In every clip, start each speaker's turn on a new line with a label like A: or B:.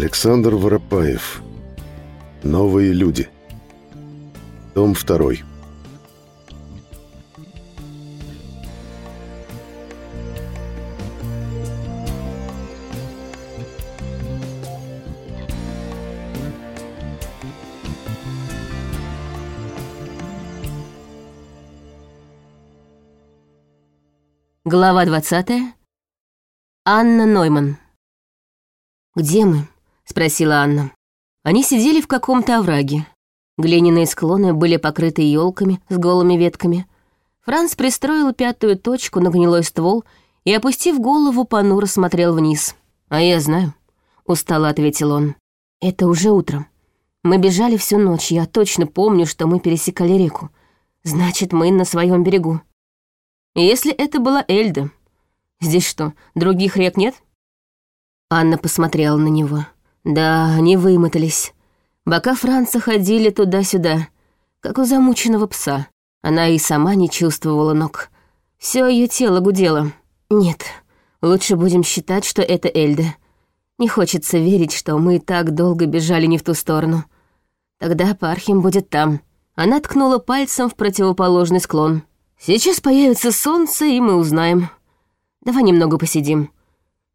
A: Александр Воропаев. Новые люди. Том второй.
B: Глава 20. Анна Нойман. «Где мы?» — спросила Анна. Они сидели в каком-то овраге. Глиняные склоны были покрыты елками с голыми ветками. Франц пристроил пятую точку на гнилой ствол и, опустив голову, понуро смотрел вниз. «А я знаю», — устало ответил он. «Это уже утром. Мы бежали всю ночь, я точно помню, что мы пересекали реку. Значит, мы на своем берегу». Если это была Эльда. Здесь что, других рек нет? Анна посмотрела на него. Да, они вымотались. Бока Франца ходили туда-сюда, как у замученного пса. Она и сама не чувствовала ног. Все ее тело гудело. Нет, лучше будем считать, что это Эльда. Не хочется верить, что мы так долго бежали не в ту сторону. Тогда Пархим будет там. Она ткнула пальцем в противоположный склон. Сейчас появится солнце, и мы узнаем. Давай немного посидим.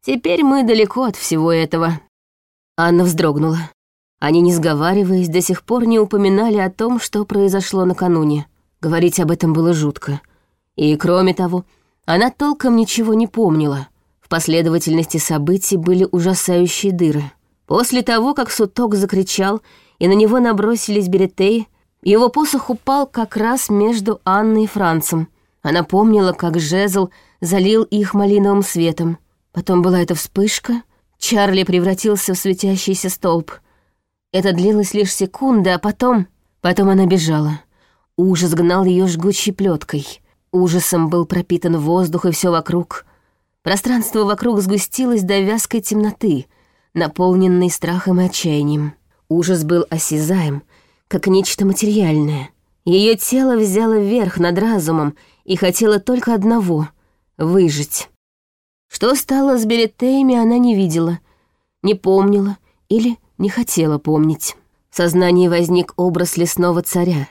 B: Теперь мы далеко от всего этого». Анна вздрогнула. Они, не сговариваясь, до сих пор не упоминали о том, что произошло накануне. Говорить об этом было жутко. И, кроме того, она толком ничего не помнила. В последовательности событий были ужасающие дыры. После того, как Суток закричал, и на него набросились беретеи, его посох упал как раз между Анной и Францем. Она помнила, как жезл залил их малиновым светом. Потом была эта вспышка. Чарли превратился в светящийся столб. Это длилось лишь секунды, а потом... Потом она бежала. Ужас гнал ее жгучей плеткой. Ужасом был пропитан воздух и все вокруг. Пространство вокруг сгустилось до вязкой темноты, наполненной страхом и отчаянием. Ужас был осязаем — как нечто материальное. Ее тело взяло верх над разумом и хотело только одного — выжить. Что стало с Беретеями, она не видела, не помнила или не хотела помнить. В сознании возник образ лесного царя,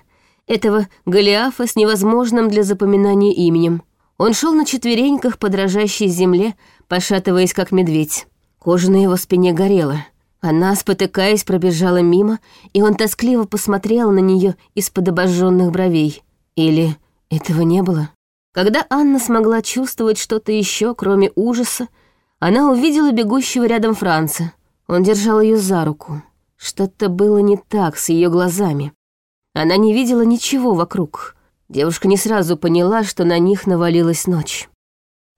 B: этого Голиафа с невозможным для запоминания именем. Он шел на четвереньках по дрожащей земле, пошатываясь как медведь. Кожа на его спине горела — она, спотыкаясь, пробежала мимо, и он тоскливо посмотрел на нее из-под обожженных бровей. Или этого не было? Когда Анна смогла чувствовать что-то еще, кроме ужаса, она увидела бегущего рядом Франца. Он держал ее за руку. Что-то было не так с ее глазами. Она не видела ничего вокруг. Девушка не сразу поняла, что на них навалилась ночь.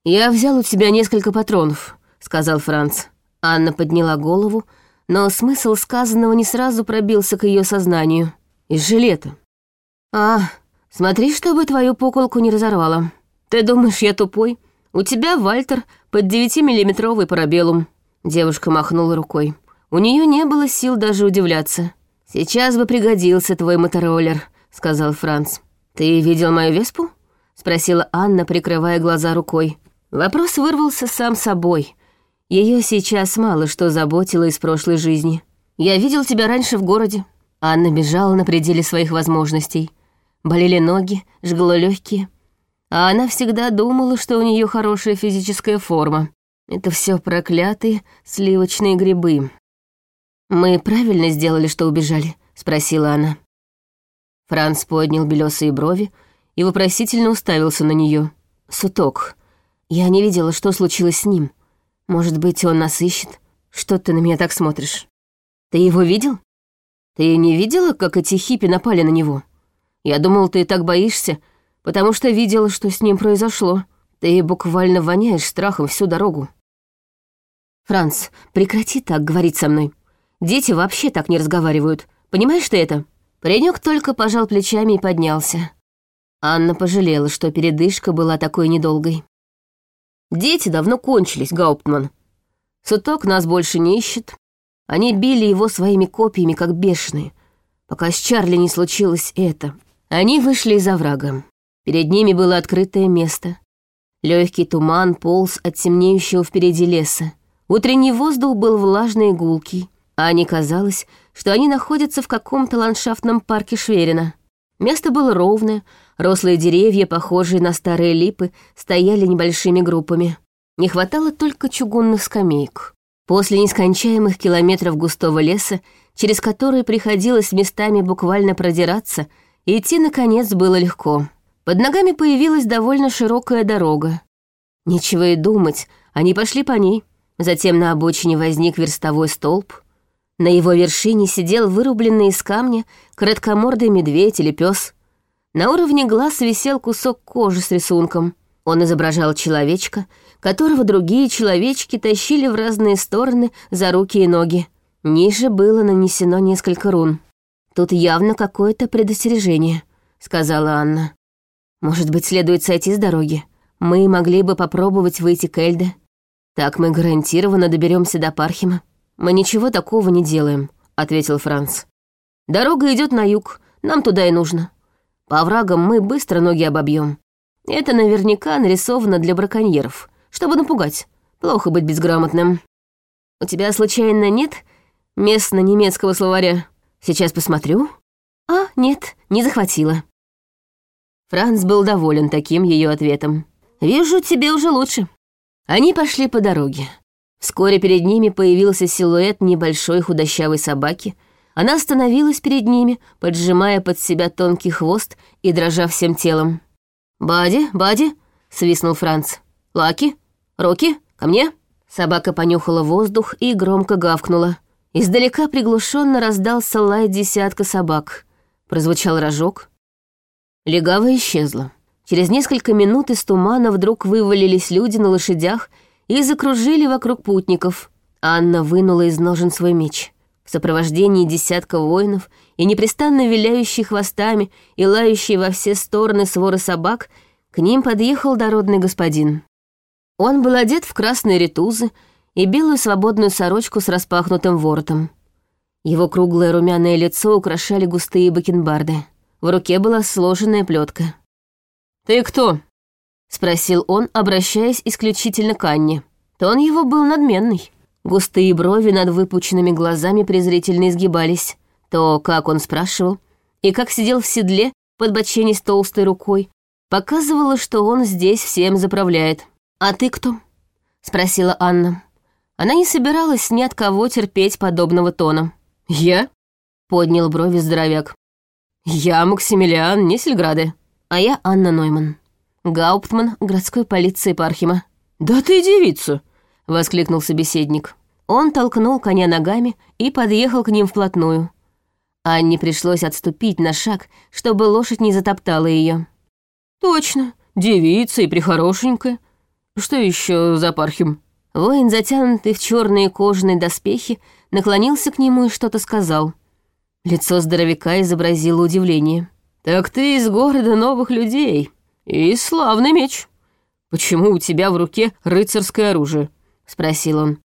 B: «Я взял у тебя несколько патронов», — сказал Франц. Анна подняла голову, но смысл сказанного не сразу пробился к ее сознанию. Из жилета. «А, смотри, чтобы твою поколку не разорвало. Ты думаешь, я тупой? У тебя, Вальтер, под 9-миллиметровый парабеллум». Девушка махнула рукой. У нее не было сил даже удивляться. «Сейчас бы пригодился твой мотороллер», — сказал Франц. «Ты видел мою веспу?» — спросила Анна, прикрывая глаза рукой. Вопрос вырвался сам собой — ее сейчас мало что заботило из прошлой жизни. Я видел тебя раньше в городе. Анна бежала на пределе своих возможностей. Болели ноги, жгло легкие. А она всегда думала, что у нее хорошая физическая форма. Это все проклятые сливочные грибы. «Мы правильно сделали, что убежали?» — спросила она. Франц поднял белесые брови и вопросительно уставился на нее. «Суток. Я не видела, что случилось с ним. Может быть, он нас ищет? Что ты на меня так смотришь? Ты его видел? Ты не видела, как эти хиппи напали на него? Я думал, ты так боишься, потому что видела, что с ним произошло. Ты буквально воняешь страхом всю дорогу. Франц, прекрати так говорить со мной. Дети вообще так не разговаривают. Понимаешь ты это? Паренек только пожал плечами и поднялся. Анна пожалела, что передышка была такой недолгой. Дети давно кончились, Гауптман. Суток нас больше не ищет. Они били его своими копьями, как бешеные, пока с Чарли не случилось это. Они вышли из оврага. Перед ними было открытое место. Легкий туман полз от темнеющего впереди леса. Утренний воздух был влажный и гулкий. Ане казалось, что они находятся в каком-то ландшафтном парке Шверина. Место было ровное, рослые деревья, похожие на старые липы, стояли небольшими группами. Не хватало только чугунных скамеек. После нескончаемых километров густого леса, через которые приходилось местами буквально продираться, идти, наконец, было легко. Под ногами появилась довольно широкая дорога. Нечего и думать, они пошли по ней. Затем на обочине возник верстовой столб. На его вершине сидел вырубленный из камня короткомордый медведь или пес. На уровне глаз висел кусок кожи с рисунком. Он изображал человечка, которого другие человечки тащили в разные стороны за руки и ноги. Ниже было нанесено несколько рун. «Тут явно какое-то предостережение», — сказала Анна. «Может быть, следует сойти с дороги? Мы могли бы попробовать выйти к Эльде. Так мы гарантированно доберемся до Пархима». «Мы ничего такого не делаем», — ответил Франц. «Дорога идет на юг, нам туда и нужно. По оврагам мы быстро ноги обобьем. Это наверняка нарисовано для браконьеров, чтобы напугать. Плохо быть безграмотным. У тебя случайно нет местно-немецкого словаря? Сейчас посмотрю. А, нет, не захватила. Франц был доволен таким ее ответом. «Вижу, тебе уже лучше». Они пошли по дороге. Вскоре перед ними появился силуэт небольшой худощавой собаки. Она остановилась перед ними, поджимая под себя тонкий хвост и дрожа всем телом. «Бади, Бади!» — свистнул Франц. «Лаки? Роки? Ко мне?» Собака понюхала воздух и громко гавкнула. Издалека приглушенно раздался лай десятка собак. Прозвучал рожок. Легава исчезла. Через несколько минут из тумана вдруг вывалились люди на лошадях и закружили вокруг путников. Анна вынула из ножен свой меч. В сопровождении десятка воинов и непрестанно виляющий хвостами и лающий во все стороны своры собак, к ним подъехал дородный господин. Он был одет в красные ритузы и белую свободную сорочку с распахнутым воротом. Его круглое румяное лицо украшали густые бакенбарды. В руке была сложенная плетка. «Ты кто?» — спросил он, обращаясь исключительно к Анне. Тон его был надменный. Густые брови над выпученными глазами презрительно изгибались. То, как он спрашивал, и как сидел в седле, под боченей с толстой рукой, показывало, что он здесь всем заправляет. «А ты кто?» — спросила Анна. Она не собиралась ни от кого терпеть подобного тона. «Я?» — поднял брови здоровяк. «Я Максимилиан Несельграде, а я Анна Нойман». Гауптман городской полиции Пархима. «Да ты девица!» — воскликнул собеседник. Он толкнул коня ногами и подъехал к ним вплотную. Анне пришлось отступить на шаг, чтобы лошадь не затоптала ее. «Точно, девица и прихорошенькая. Что еще за Пархим?» Воин, затянутый в черные кожаные доспехи, наклонился к нему и что-то сказал. Лицо здоровяка изобразило удивление. «Так ты из города новых людей», «И славный меч. Почему у тебя в руке рыцарское оружие?» — спросил он.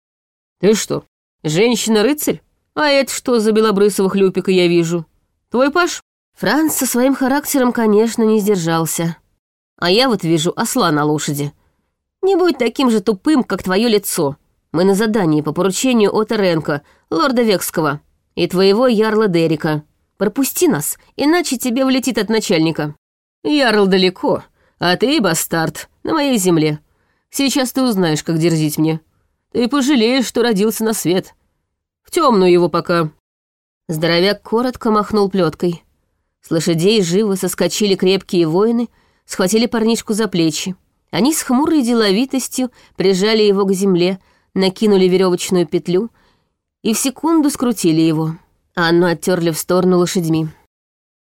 B: «Ты что, женщина-рыцарь? А это что за белобрысого хлюпика я вижу? Твой паш?» Франц со своим характером, конечно, не сдержался. «А я вот вижу осла на лошади. Не будь таким же тупым, как твое лицо. Мы на задании по поручению Ота Ренка, лорда Векского, и твоего ярла Дерека. Пропусти нас, иначе тебе влетит от начальника». «Ярл далеко, а ты, бастард, на моей земле. Сейчас ты узнаешь, как дерзить мне. Ты пожалеешь, что родился на свет. В темную его пока». Здоровяк коротко махнул плеткой. С лошадей живо соскочили крепкие воины, схватили парнишку за плечи. Они с хмурой деловитостью прижали его к земле, накинули веревочную петлю и в секунду скрутили его. Анну оттерли в сторону лошадьми.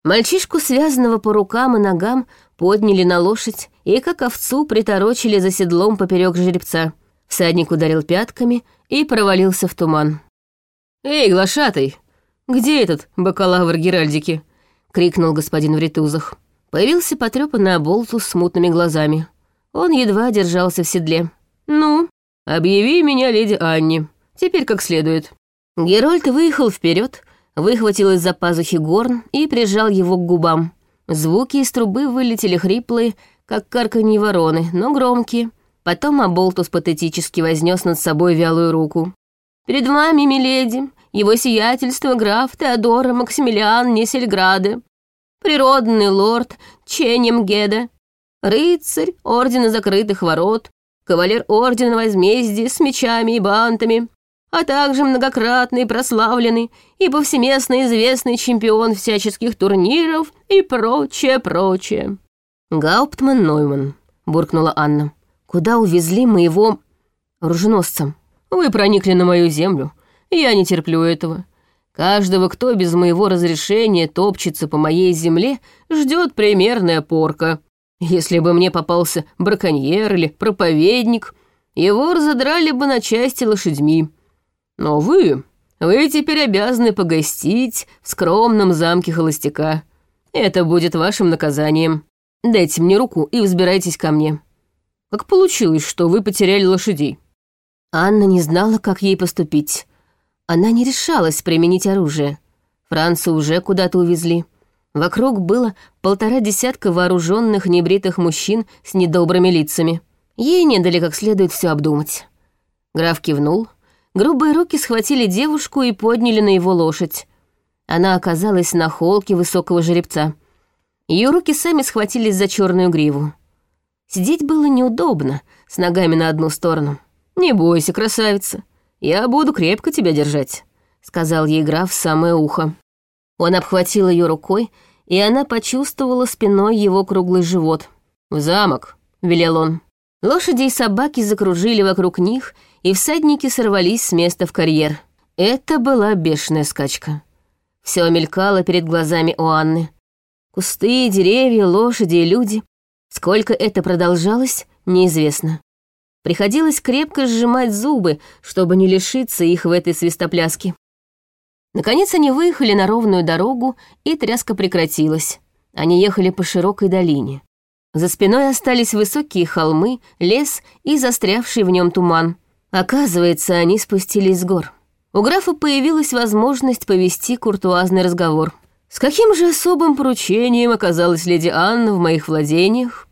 B: Мальчишку, связанного по рукам и ногам, подняли на лошадь и, как овцу, приторочили за седлом поперек жеребца. Всадник ударил пятками и провалился в туман. «Эй, глашатый, где этот бакалавр Геральдики?» — крикнул господин в ритузах. Появился потрёпанный оболтус с мутными глазами. Он едва держался в седле. «Ну, объяви меня леди Анни. Теперь как следует». Герольд выехал вперед, выхватил из-за пазухи горн и прижал его к губам. Звуки из трубы вылетели хриплые, как карканье вороны, но громкие. Потом Аболтус патетически вознес над собой вялую руку. «Перед вами, миледи, его сиятельство граф Теодора Максимилиан Несельграде, природный лорд Ченемгеда, рыцарь Ордена Закрытых Ворот, кавалер Ордена Возмездия с мечами и бантами, а также многократный прославленный и повсеместно известный чемпион всяческих турниров и прочее, прочее. «Гауптман Нойман», — буркнула Анна. «Куда увезли моего оруженосца? Вы проникли на мою землю. Я не терплю этого. Каждого, кто без моего разрешения топчется по моей земле, ждет примерная порка. Если бы мне попался браконьер или проповедник, его разодрали бы на части лошадьми. Но вы, вы теперь обязаны погостить в скромном замке холостяка. Это будет вашим наказанием. Дайте мне руку и взбирайтесь ко мне. Как получилось, что вы потеряли лошадей?» Анна не знала, как ей поступить. Она не решалась применить оружие. Франца уже куда-то увезли. Вокруг было полтора десятка вооруженных небритых мужчин с недобрыми лицами. Ей не дали как следует все обдумать. Граф кивнул, Грубые руки схватили девушку и подняли на его лошадь. Она оказалась на холке высокого жеребца. Ее руки сами схватились за черную гриву. Сидеть было неудобно, с ногами на одну сторону. «Не бойся, красавица, я буду крепко тебя держать», — сказал ей граф в самое ухо. Он обхватил ее рукой, и она почувствовала спиной его круглый живот. «В замок», — велел он. Лошади и собаки закружили вокруг них, и всадники сорвались с места в карьер. Это была бешеная скачка. Все мелькало перед глазами у Анны. Кусты, деревья, лошади и люди. Сколько это продолжалось, неизвестно. Приходилось крепко сжимать зубы, чтобы не лишиться их в этой свистопляске. Наконец они выехали на ровную дорогу, и тряска прекратилась. Они ехали по широкой долине. За спиной остались высокие холмы, лес и застрявший в нем туман. Оказывается, они спустились с гор. У графа появилась возможность повести куртуазный разговор. С каким же особым поручением оказалась леди Анна в моих владениях?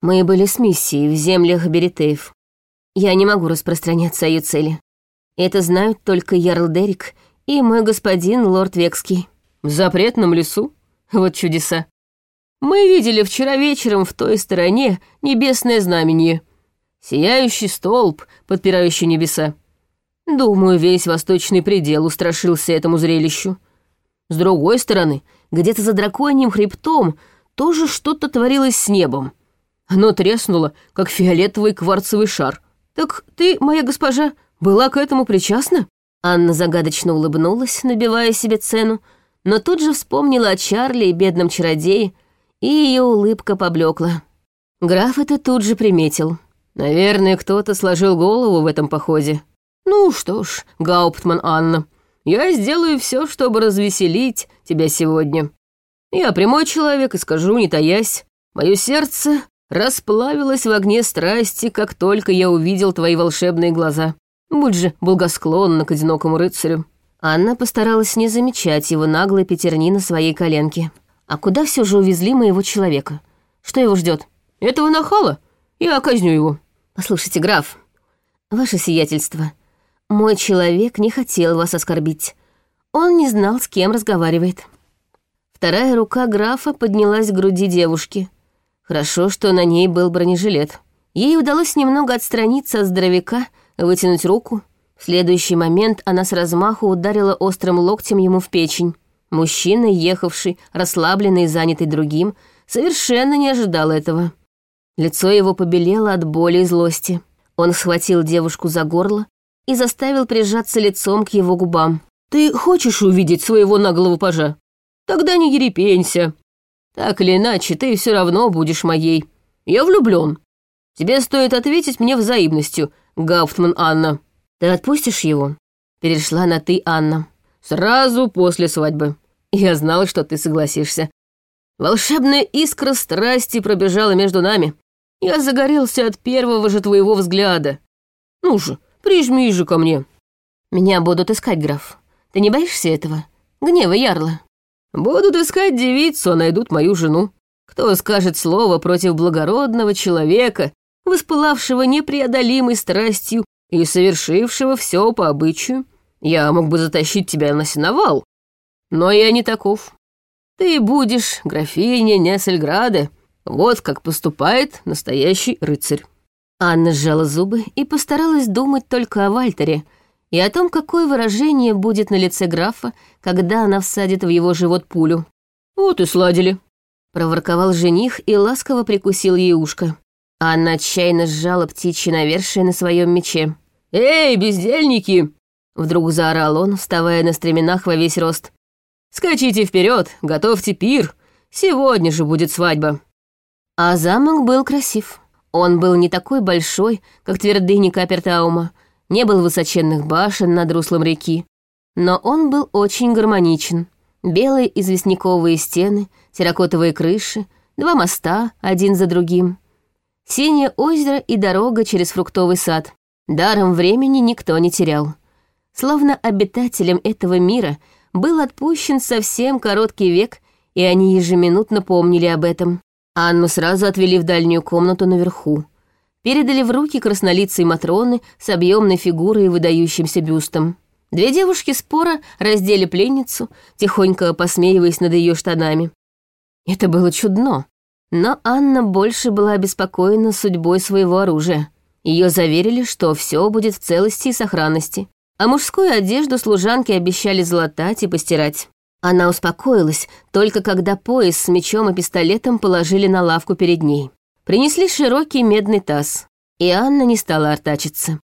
B: Мы были с миссией в землях Беретеев. Я не могу распространяться о ее цели. Это знают только Ярл Дерик и мой господин лорд Векский. В запретном лесу? Вот чудеса. Мы видели вчера вечером в той стороне небесное знамение. Сияющий столб, подпирающий небеса. Думаю, весь восточный предел устрашился этому зрелищу. С другой стороны, где-то за драконьим хребтом тоже что-то творилось с небом. Оно треснуло, как фиолетовый кварцевый шар. «Так ты, моя госпожа, была к этому причастна?» Анна загадочно улыбнулась, набивая себе цену, но тут же вспомнила о Чарли и бедном чародее, и ее улыбка поблекла. Граф это тут же приметил. Наверное, кто-то сложил голову в этом походе. Ну что ж, Гауптман Анна, я сделаю все, чтобы развеселить тебя сегодня. Я прямой человек и скажу, не таясь, мое сердце расплавилось в огне страсти, как только я увидел твои волшебные глаза. Будь же благосклонна к одинокому рыцарю». Анна постаралась не замечать его наглой пятерни на своей коленке. А куда все же увезли моего человека? Что его ждет? Этого нахала? Я казню его. Послушайте, граф, ваше сиятельство, мой человек не хотел вас оскорбить. Он не знал, с кем разговаривает. Вторая рука графа поднялась к груди девушки. Хорошо, что на ней был бронежилет. Ей удалось немного отстраниться от здоровяка, вытянуть руку. В следующий момент она с размаху ударила острым локтем ему в печень. Мужчина, ехавший, расслабленный и занятый другим, совершенно не ожидал этого. Лицо его побелело от боли и злости. Он схватил девушку за горло и заставил прижаться лицом к его губам. «Ты хочешь увидеть своего наглого пажа? Тогда не ерепенься. Так или иначе, ты все равно будешь моей. Я влюблен. Тебе стоит ответить мне взаимностью, Гауптман Анна. Ты отпустишь его?» Перешла на «ты, Анна». Сразу после свадьбы. Я знала, что ты согласишься. Волшебная искра страсти пробежала между нами. Я загорелся от первого же твоего взгляда. Ну же, прижми же ко мне. Меня будут искать, граф. Ты не боишься этого? Гнева ярла. Будут искать девицу, а найдут мою жену. Кто скажет слово против благородного человека, воспылавшего непреодолимой страстью и совершившего все по обычаю? Я мог бы затащить тебя на сеновал, но я не таков. Ты будешь графиня Нессельграде, вот как поступает настоящий рыцарь». Анна сжала зубы и постаралась думать только о Вальтере и о том, какое выражение будет на лице графа, когда она всадит в его живот пулю. «Вот и сладили», — проворковал жених и ласково прикусил ей ушко. Анна отчаянно сжала птичье навершие на своем мече. «Эй, бездельники!» Вдруг заорал он, вставая на стременах во весь рост. «Скачите вперед, готовьте пир. Сегодня же будет свадьба». А замок был красив. Он был не такой большой, как твердыни Капертаума, не был высоченных башен над руслом реки, но он был очень гармоничен. Белые известняковые стены, терракотовые крыши, два моста, один за другим. Синее озеро и дорога через фруктовый сад. Даром времени никто не терял. Словно обитателям этого мира был отпущен совсем короткий век, и они ежеминутно помнили об этом. Анну сразу отвели в дальнюю комнату наверху. Передали в руки краснолицей Матроны с объемной фигурой и выдающимся бюстом. Две девушки спора раздели пленницу, тихонько посмеиваясь над ее штанами. Это было чудно, но Анна больше была обеспокоена судьбой своего оружия. Ее заверили, что все будет в целости и сохранности, а мужскую одежду служанки обещали залатать и постирать. Она успокоилась, только когда пояс с мечом и пистолетом положили на лавку перед ней. Принесли широкий медный таз, и Анна не стала артачиться.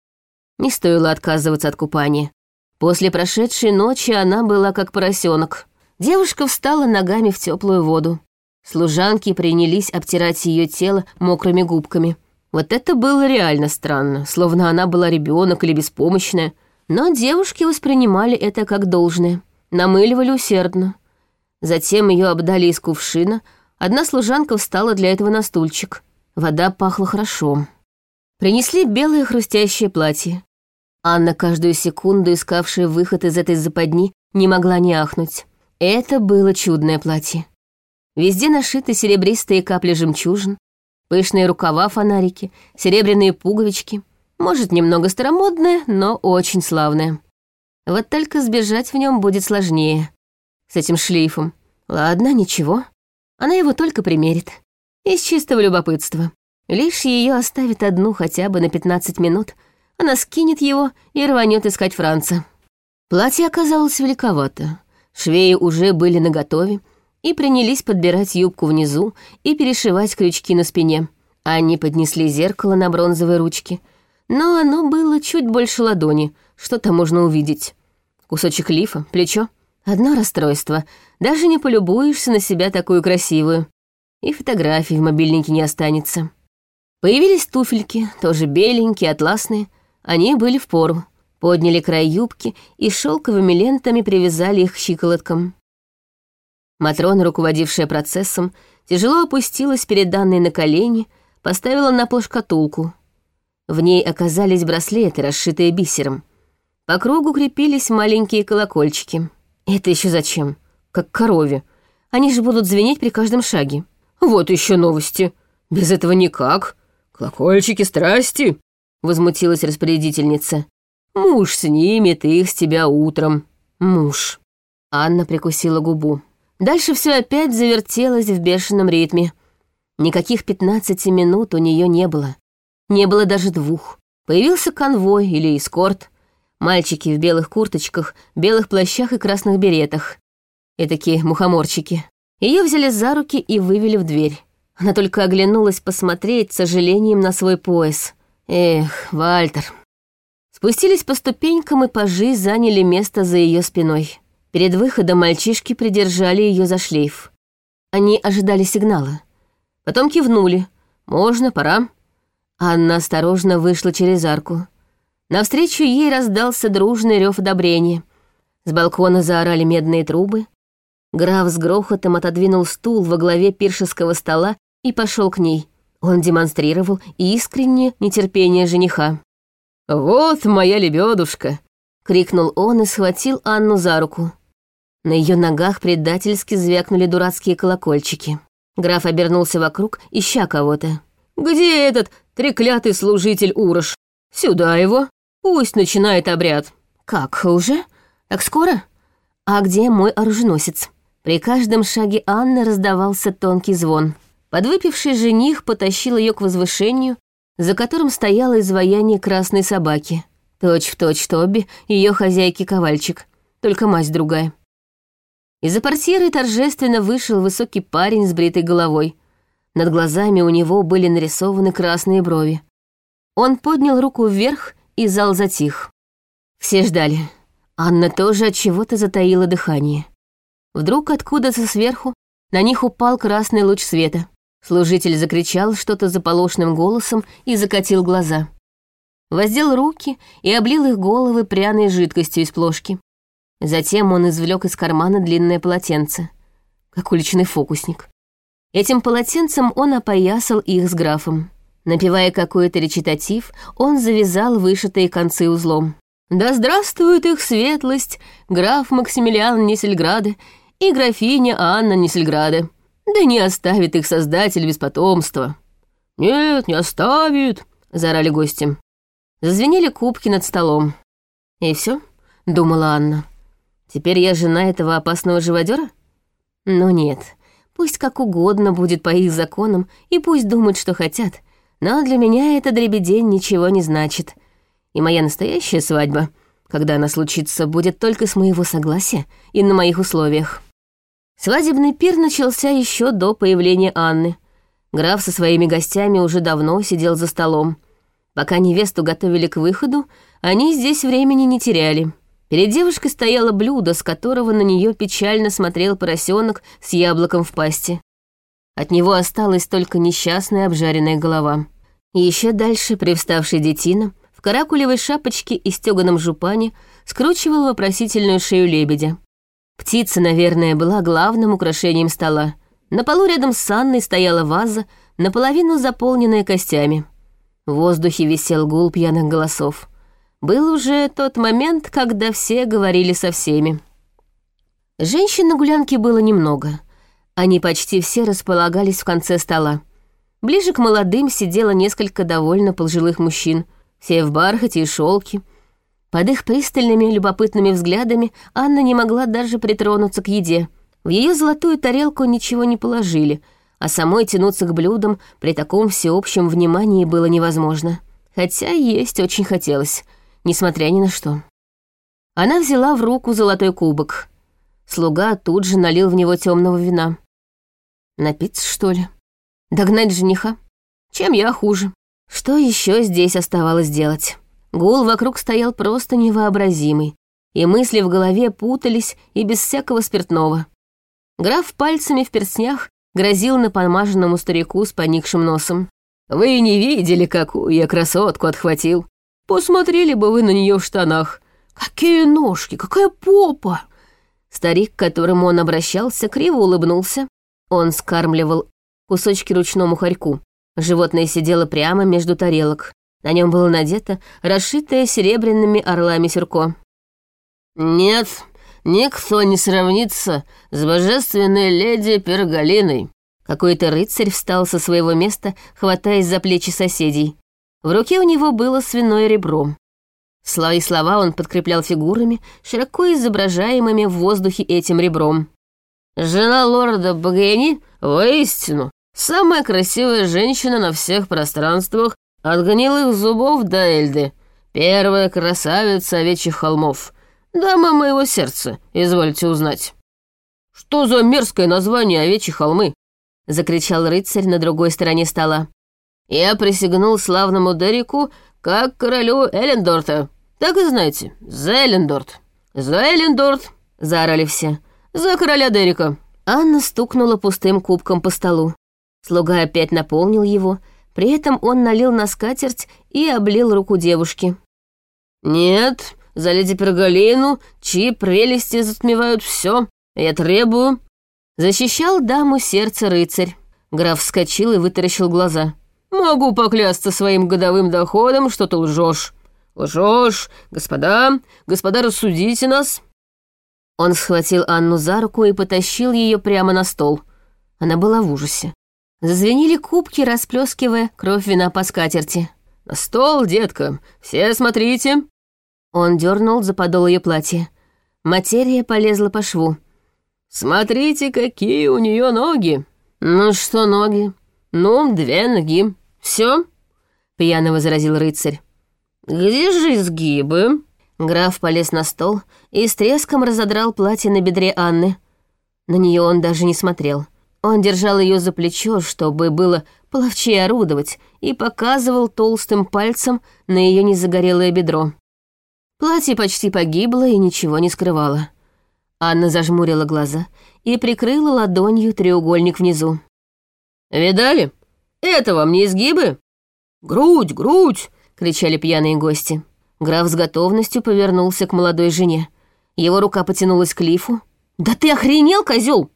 B: Не стоило отказываться от купания. После прошедшей ночи она была как поросенок. Девушка встала ногами в теплую воду. Служанки принялись обтирать ее тело мокрыми губками. Вот это было реально странно, словно она была ребенок или беспомощная. Но девушки воспринимали это как должное. Намыливали усердно. Затем ее обдали из кувшина. Одна служанка встала для этого на стульчик. Вода пахла хорошо. Принесли белое хрустящее платье. Анна, каждую секунду искавшая выход из этой западни, не могла не ахнуть. Это было чудное платье. Везде нашиты серебристые капли жемчужин, пышные рукава-фонарики, серебряные пуговички. Может, немного старомодное, но очень славное. Вот только сбежать в нем будет сложнее. С этим шлейфом. Ладно, ничего. Она его только примерит. Из чистого любопытства. Лишь ее оставит одну хотя бы на 15 минут, она скинет его и рванет искать Франца. Платье оказалось великовато. Швеи уже были наготове и принялись подбирать юбку внизу и перешивать крючки на спине. Они поднесли зеркало на бронзовой ручке, но оно было чуть больше ладони, что-то можно увидеть. Кусочек лифа, плечо. Одно расстройство. Даже не полюбуешься на себя такую красивую. И фотографий в мобильнике не останется. Появились туфельки, тоже беленькие, атласные, они были в пору. Подняли край юбки и шелковыми лентами привязали их к щиколоткам. Матрона, руководившая процессом, тяжело опустилась перед данной на колени, поставила на пол шкатулку. В ней оказались браслеты, расшитые бисером. По кругу крепились маленькие колокольчики. Это еще зачем? Как корове. Они же будут звенеть при каждом шаге. Вот еще новости. Без этого никак. Колокольчики страсти возмутилась распорядительница. «Муж снимет их с тебя утром». «Муж». Анна прикусила губу. Дальше все опять завертелось в бешеном ритме. Никаких пятнадцати минут у нее не было. Не было даже двух. Появился конвой или эскорт. Мальчики в белых курточках, белых плащах и красных беретах. Этакие мухоморчики. Ее взяли за руки и вывели в дверь. Она только оглянулась посмотреть с сожалением на свой пояс. Эх, Вальтер. Спустились по ступенькам и пажи заняли место за ее спиной. Перед выходом мальчишки придержали ее за шлейф. Они ожидали сигнала. Потом кивнули. «Можно, пора». Анна осторожно вышла через арку. Навстречу ей раздался дружный рев одобрения. С балкона заорали медные трубы. Граф с грохотом отодвинул стул во главе пиршеского стола и пошел к ней. Он демонстрировал искреннее нетерпение жениха. «Вот моя лебедушка!» — крикнул он и схватил Анну за руку. На ее ногах предательски звякнули дурацкие колокольчики. Граф обернулся вокруг, ища кого-то. «Где этот треклятый служитель Урош? Сюда его. Пусть начинает обряд. «Как, уже? Так скоро? А где мой оруженосец?» При каждом шаге Анны раздавался тонкий звон. Подвыпивший жених потащил ее к возвышению, за которым стояло изваяние красной собаки. Точь в точь Тоби, ее хозяйки ковальчик, только мазь другая. Из-за портьеры торжественно вышел высокий парень с бритой головой. Над глазами у него были нарисованы красные брови. Он поднял руку вверх, и зал затих. Все ждали. Анна тоже от чего-то затаила дыхание. Вдруг откуда-то сверху на них упал красный луч света. Служитель закричал что-то заполошным голосом и закатил глаза. Воздел руки и облил их головы пряной жидкостью из плошки. Затем он извлек из кармана длинное полотенце, как уличный фокусник. Этим полотенцем он опоясал их с графом. Напевая какой-то речитатив, он завязал вышитые концы узлом. «Да здравствует их светлость, граф Максимилиан Несельграды и графиня Анна Несельграда. Да не оставит их создатель без потомства». «Нет, не оставит», — заорали гости. Зазвенели кубки над столом. «И все, думала Анна. «Теперь я жена этого опасного живодера? Ну нет, пусть как угодно будет по их законам, и пусть думают, что хотят. Но для меня это дребедень ничего не значит. И моя настоящая свадьба — когда она случится, будет только с моего согласия и на моих условиях. Свадебный пир начался еще до появления Анны. Граф со своими гостями уже давно сидел за столом. Пока невесту готовили к выходу, они здесь времени не теряли. Перед девушкой стояло блюдо, с которого на нее печально смотрел поросенок с яблоком в пасти. От него осталась только несчастная обжаренная голова. И еще дальше привставший детина — каракулевой шапочке и стёганом жупане скручивал вопросительную шею лебедя. Птица, наверное, была главным украшением стола. На полу рядом с Анной стояла ваза, наполовину заполненная костями. В воздухе висел гул пьяных голосов. Был уже тот момент, когда все говорили со всеми. Женщин на гулянке было немного. Они почти все располагались в конце стола. Ближе к молодым сидело несколько довольно пожилых мужчин — все в бархате и шелке. Под их пристальными любопытными взглядами Анна не могла даже притронуться к еде. В ее золотую тарелку ничего не положили, а самой тянуться к блюдам при таком всеобщем внимании было невозможно. Хотя есть очень хотелось, несмотря ни на что. Она взяла в руку золотой кубок. Слуга тут же налил в него темного вина. Напиться, что ли? Догнать жениха? Чем я хуже? Что еще здесь оставалось делать? Гул вокруг стоял просто невообразимый, и мысли в голове путались и без всякого спиртного. Граф пальцами в перстнях грозил напомаженному старику с поникшим носом. «Вы не видели, какую я красотку отхватил? Посмотрели бы вы на нее в штанах. Какие ножки, какая попа!» Старик, к которому он обращался, криво улыбнулся. Он скармливал кусочки ручному хорьку. Животное сидело прямо между тарелок. На нем было надето расшитое серебряными орлами сюрко. «Нет, никто не сравнится с божественной леди Перголиной». Какой-то рыцарь встал со своего места, хватаясь за плечи соседей. В руке у него было свиное ребро. Свои слова он подкреплял фигурами, широко изображаемыми в воздухе этим ребром. «Жена лорда Багени воистину Самая красивая женщина на всех пространствах, от гнилых зубов до Эльды. Первая красавица овечьих холмов. Дама моего сердца, извольте узнать». «Что за мерзкое название овечьи холмы?» — закричал рыцарь на другой стороне стола. «Я присягнул славному Дереку, как королю Эллендорта. Так и знаете, за Эллендорт». «За Эллендорт!» — заорали все. «За короля Дерека!» Анна стукнула пустым кубком по столу. Слуга опять наполнил его, при этом он налил на скатерть и облил руку девушки. «Нет, за леди Перголину, чьи прелести затмевают все, я требую». Защищал даму сердце рыцарь. Граф вскочил и вытаращил глаза. «Могу поклясться своим годовым доходом, что ты лжешь. Лжешь, господа, господа, рассудите нас». Он схватил Анну за руку и потащил ее прямо на стол. Она была в ужасе. Зазвенели кубки, расплескивая кровь вина по скатерти. «На стол, детка! Все смотрите!» Он дернул за подол ее платья. Материя полезла по шву.
C: «Смотрите, какие у нее ноги!» «Ну что ноги? Ну, две ноги. Все? пьяно возразил рыцарь. «Где же изгибы?»
B: Граф полез на стол и с треском разодрал платье на бедре Анны. На нее он даже не смотрел. Он держал ее за плечо, чтобы было половчее орудовать, и показывал толстым пальцем на ее незагорелое бедро. Платье почти погибло и ничего не скрывало. Анна зажмурила глаза и прикрыла ладонью треугольник внизу.
C: «Видали? Это вам не изгибы?» «Грудь, грудь!» — кричали пьяные гости.
B: Граф с готовностью повернулся к молодой жене. Его рука потянулась к лифу. «Да ты охренел, козел!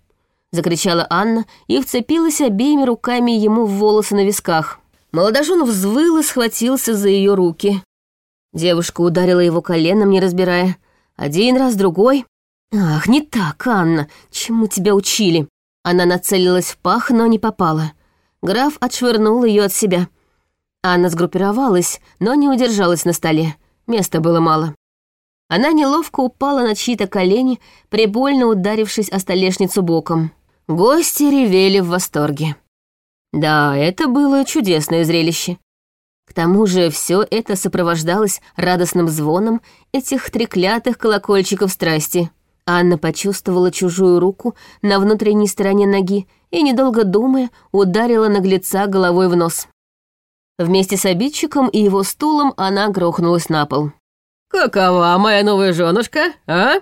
B: закричала Анна и вцепилась обеими руками ему в волосы на висках. Молодожен взвыл и схватился за ее руки. Девушка ударила его коленом, не разбирая. Один раз, другой. «Ах, не так, Анна! Чему тебя учили?» Она нацелилась в пах, но не попала. Граф отшвырнул ее от себя. Анна сгруппировалась, но не удержалась на столе. Места было мало. Она неловко упала на чьи-то колени, прибольно ударившись о столешницу боком. Гости ревели в восторге. Да, это было чудесное зрелище. К тому же все это сопровождалось радостным звоном этих треклятых колокольчиков страсти. Анна почувствовала чужую руку на внутренней стороне ноги и, недолго думая, ударила наглеца головой в нос. Вместе с обидчиком и его стулом она грохнулась на пол.
C: «Какова моя новая женушка, а?»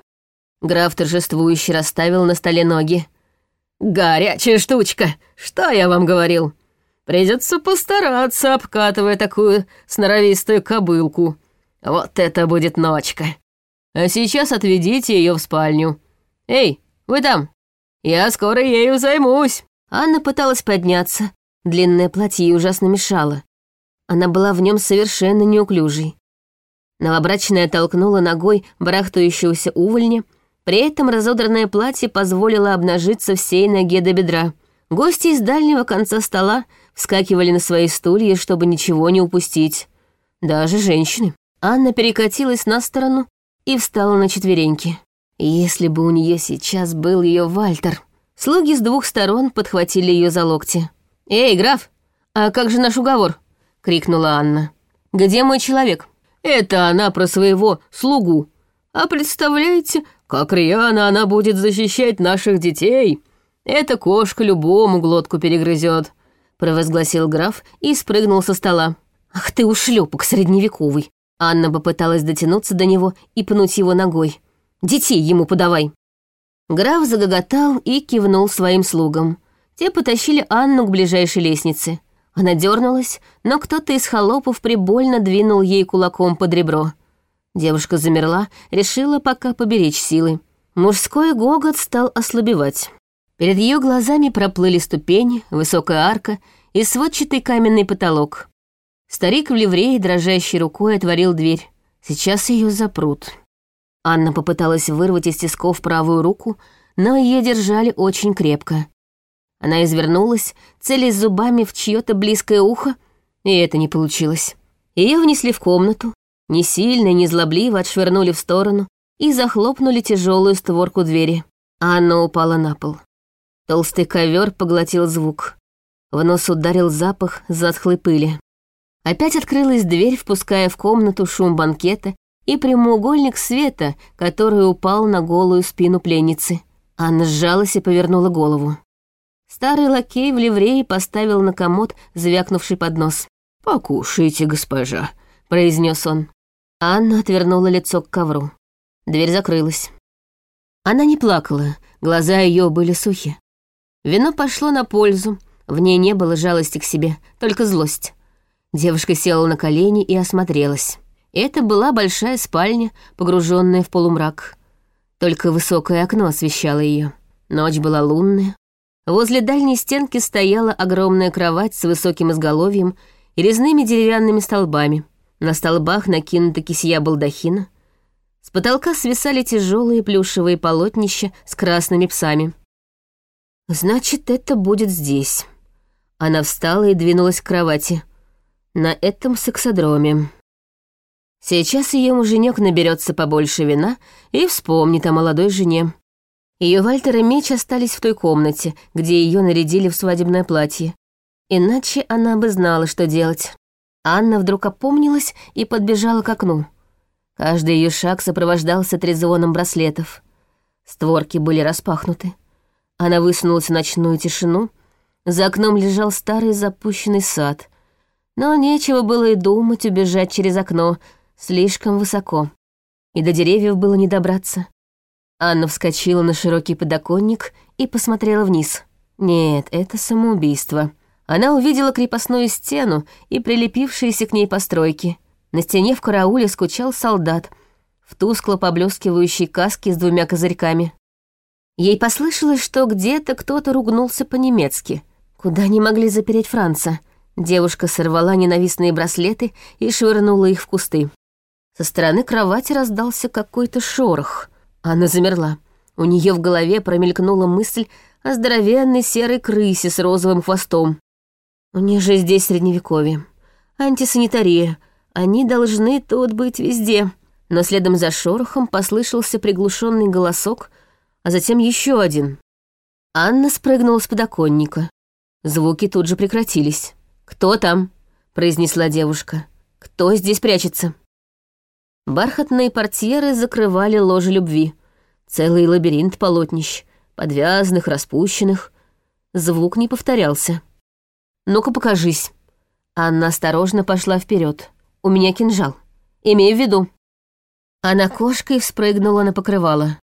B: Граф торжествующе расставил на столе ноги.
C: «Горячая штучка, что я вам говорил? Придется постараться, обкатывая такую сноровистую кобылку. Вот это будет ночка. А сейчас отведите ее в спальню. Эй, вы там? Я скоро ею займусь».
B: Анна пыталась подняться. Длинное платье ей ужасно мешало. Она была в нем совершенно неуклюжей. Новобрачная толкнула ногой барахтающегося увольня, при этом разодранное платье позволило обнажиться всей ноге до бедра. Гости из дальнего конца стола вскакивали на свои стулья, чтобы ничего не упустить. Даже женщины. Анна перекатилась на сторону и встала на четвереньки. Если бы у нее сейчас был ее Вальтер. Слуги с двух сторон подхватили ее за локти. «Эй, граф, а как же наш уговор?» — крикнула Анна. «Где мой человек?»
C: «Это она про своего слугу. А представляете, как рьяно она будет защищать наших детей? Эта кошка любому глотку перегрызет провозгласил граф и спрыгнул со стола. «Ах ты ушлепок средневековый!» Анна попыталась дотянуться до него и пнуть его ногой. «Детей ему подавай!» Граф загоготал и кивнул своим слугам. Те потащили Анну к ближайшей лестнице. Она дернулась, но кто-то из холопов прибольно двинул ей кулаком под ребро. Девушка замерла, решила пока поберечь силы. Мужской гогот стал ослабевать. Перед ее глазами проплыли ступени, высокая арка и сводчатый каменный потолок. Старик в ливрее дрожащей рукой отворил дверь. Сейчас ее запрут. Анна попыталась вырвать из тисков правую руку, но ее держали очень крепко. Она извернулась, целясь зубами в чье-то близкое ухо, и это не получилось. Ее внесли в комнату, не сильно, не злобливо отшвырнули в сторону и захлопнули тяжелую створку двери. Анна упала на пол. Толстый ковер поглотил звук. В нос ударил запах затхлой пыли. Опять открылась дверь, впуская в комнату шум банкета и прямоугольник света, который упал на голую спину пленницы. Анна сжалась и повернула голову. Старый лакей в ливрее поставил на комод звякнувший поднос. «Покушайте, госпожа», — произнес он.
B: Анна отвернула лицо к ковру. Дверь закрылась. Она не плакала, глаза ее были сухи. Вино пошло на пользу, в ней не было жалости к себе, только злость. Девушка села на колени и осмотрелась. Это была большая спальня, погруженная в полумрак. Только высокое окно освещало ее. Ночь была лунная. Возле дальней стенки стояла огромная кровать с высоким изголовьем и резными деревянными столбами. На столбах накинута кисья балдахина. С потолка свисали тяжелые плюшевые полотнища с красными псами. Значит, это будет здесь. Она встала и двинулась к кровати. На этом сексодроме. Сейчас ее муженек наберется побольше вина и вспомнит о молодой жене. Ее Вальтер и меч остались в той комнате, где ее нарядили в свадебное платье. Иначе она бы знала, что делать. Анна вдруг опомнилась и подбежала к окну. Каждый ее шаг сопровождался трезвоном браслетов. Створки были распахнуты. Она высунулась в ночную тишину. За окном лежал старый запущенный сад. Но нечего было и думать убежать через окно, слишком высоко. И до деревьев было не добраться. Анна вскочила на широкий подоконник и посмотрела вниз. Нет, это самоубийство. Она увидела крепостную стену и прилепившиеся к ней постройки. На стене в карауле скучал солдат в тускло поблескивающей каске с двумя козырьками. Ей послышалось, что где-то кто-то ругнулся по-немецки. Куда не могли запереть Франца? Девушка сорвала ненавистные браслеты и швырнула их в кусты. Со стороны кровати раздался какой-то шорох — она замерла. У нее в голове промелькнула мысль о здоровенной серой крысе с розовым хвостом. У них же здесь средневековье. Антисанитария. Они должны тут быть везде. Но следом за шорохом послышался приглушенный голосок, а затем еще один. Анна спрыгнула с подоконника. Звуки тут же прекратились. «Кто там?» — произнесла девушка. «Кто здесь прячется?» Бархатные портьеры закрывали ложе любви. Целый лабиринт полотнищ, подвязанных, распущенных. Звук не повторялся. «Ну-ка, покажись». Анна осторожно пошла вперед. «У меня кинжал. Имей в виду». Она кошкой вспрыгнула на покрывало.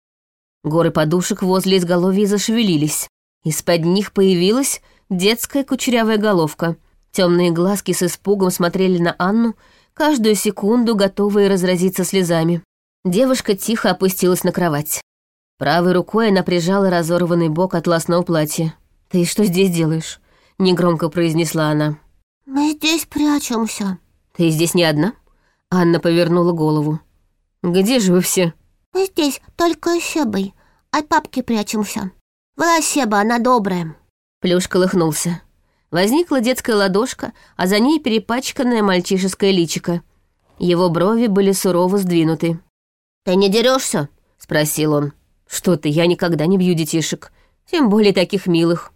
B: Горы подушек возле изголовья зашевелились. Из-под них появилась детская кучерявая головка. Темные глазки с испугом смотрели на Анну, каждую секунду готовые разразиться слезами. Девушка тихо опустилась на кровать. Правой рукой она прижала разорванный бок атласного платья. «Ты что здесь делаешь?» — негромко произнесла она.
D: «Мы здесь прячемся».
B: «Ты здесь не одна?» Анна повернула голову. «Где же вы все?»
D: «Мы здесь только с Себой. От папки прячемся. Была Себа, она добрая».
B: Плюш колыхнулся. Возникла детская ладошка, а за ней перепачканное мальчишеское личико. Его брови были сурово сдвинуты.
D: «Ты не дерешься?
B: спросил он. «Что ты, я никогда не бью детишек, тем более таких милых».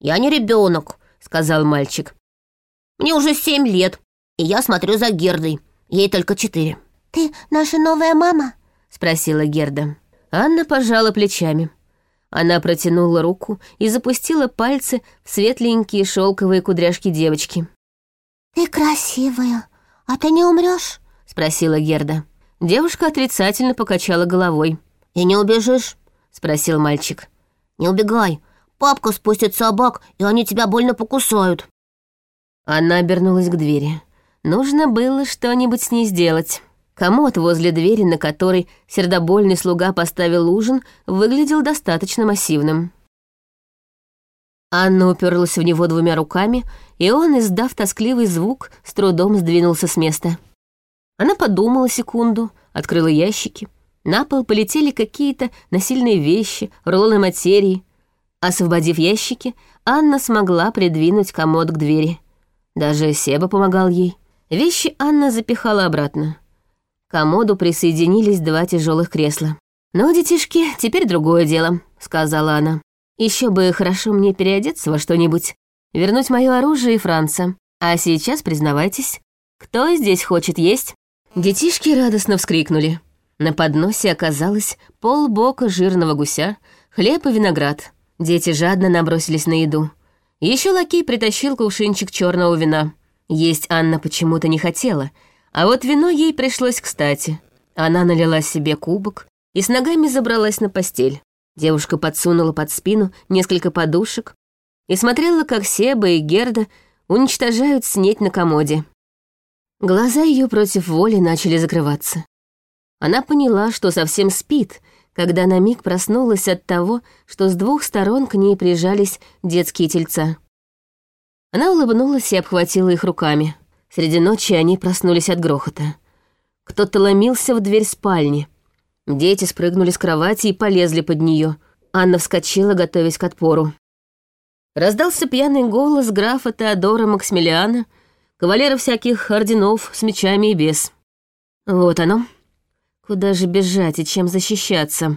D: «Я не ребенок, сказал мальчик. «Мне уже семь лет, и я смотрю за Гердой. Ей только четыре». «Ты наша новая мама?»
B: — спросила Герда. Анна пожала плечами. Она протянула руку и запустила пальцы в светленькие шелковые кудряшки девочки.
D: «Ты красивая, а ты не умрешь?
B: спросила Герда. Девушка отрицательно покачала головой.
D: «И не убежишь?»
B: — спросил мальчик.
D: «Не убегай. Папка спустит собак, и они тебя больно покусают».
B: Она обернулась к двери. Нужно было что-нибудь с ней сделать. Комод возле двери, на которой сердобольный слуга поставил ужин, выглядел достаточно массивным. Анна уперлась в него двумя руками, и он, издав тоскливый звук, с трудом сдвинулся с места. Она подумала секунду, открыла ящики, на пол полетели какие-то насильные вещи, рулоны материи. Освободив ящики, Анна смогла придвинуть комод к двери. Даже Себа помогал ей. Вещи Анна запихала обратно. Комоду присоединились два тяжелых кресла. «Ну, детишки, теперь другое дело», — сказала она. Еще бы хорошо мне переодеться во что-нибудь, вернуть мое оружие и Франца. А сейчас признавайтесь, кто здесь хочет есть?» Детишки радостно вскрикнули. На подносе оказалось полбока жирного гуся, хлеб и виноград. Дети жадно набросились на еду. Еще лакей притащил кувшинчик черного вина. Есть Анна почему-то не хотела, а вот вино ей пришлось кстати. Она налила себе кубок и с ногами забралась на постель. Девушка подсунула под спину несколько подушек и смотрела, как Себа и Герда уничтожают снеть на комоде. Глаза ее против воли начали закрываться. Она поняла, что совсем спит, когда на миг проснулась от того, что с двух сторон к ней прижались детские тельца. Она улыбнулась и обхватила их руками. Среди ночи они проснулись от грохота. Кто-то ломился в дверь спальни. Дети спрыгнули с кровати и полезли под нее. Анна вскочила, готовясь к отпору. Раздался пьяный голос графа Теодора Максимилиана, кавалера всяких орденов с мечами и без. Вот оно. Куда же бежать и чем защищаться?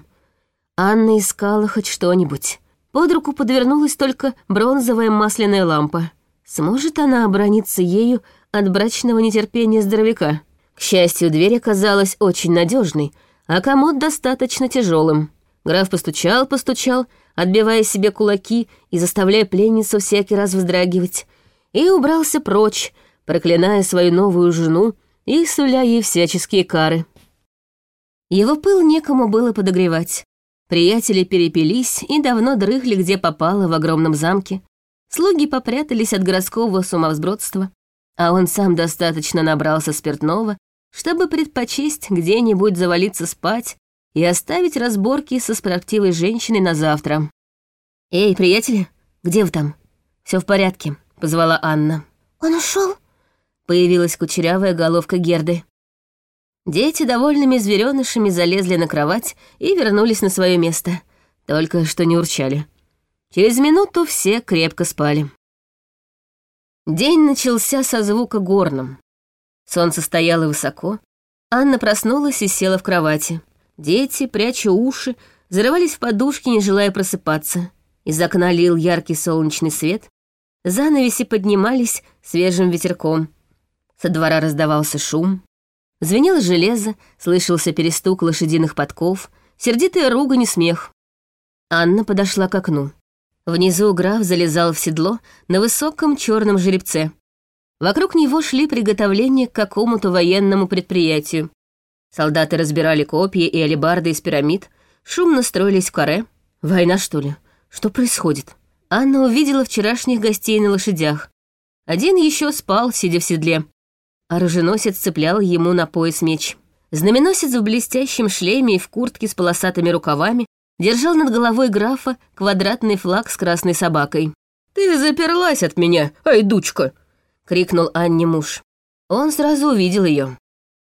B: Анна искала хоть что-нибудь. Под руку подвернулась только бронзовая масляная лампа. Сможет она оборониться ею от брачного нетерпения здоровяка? К счастью, дверь оказалась очень надежной, а комод достаточно тяжелым. Граф постучал, постучал, отбивая себе кулаки и заставляя пленницу всякий раз вздрагивать, и убрался прочь, проклиная свою новую жену и суля ей всяческие кары. Его пыл некому было подогревать. Приятели перепились и давно дрыхли где попало в огромном замке. Слуги попрятались от городского сумовсбродства, а он сам достаточно набрался спиртного, чтобы предпочесть где-нибудь завалиться спать и оставить разборки со спортивной женщиной на завтра. «Эй, приятели, где вы там? Все в порядке», — позвала Анна.
D: «Он ушел?
B: Появилась кучерявая головка Герды. Дети довольными зверёнышами залезли на кровать и вернулись на свое место, только что не урчали. Через минуту все крепко спали. День начался со звука горном. Солнце стояло высоко. Анна проснулась и села в кровати. Дети, пряча уши, зарывались в подушки, не желая просыпаться. Из окна лил яркий солнечный свет. Занавеси поднимались свежим ветерком. Со двора раздавался шум. Звенело железо, слышался перестук лошадиных подков, сердитая ругань и смех. Анна подошла к окну. Внизу граф залезал в седло на высоком черном жеребце. Вокруг него шли приготовления к какому-то военному предприятию. Солдаты разбирали копья и алебарды из пирамид, шумно строились в каре. Война, что ли? Что происходит? Анна увидела вчерашних гостей на лошадях. Один еще спал, сидя в седле. Оруженосец цеплял ему на пояс меч. Знаменосец в блестящем шлеме и в куртке с полосатыми рукавами держал над головой графа квадратный флаг с красной собакой.
C: «Ты заперлась от меня, айдучка!» — крикнул Анне муж.
B: Он сразу увидел ее.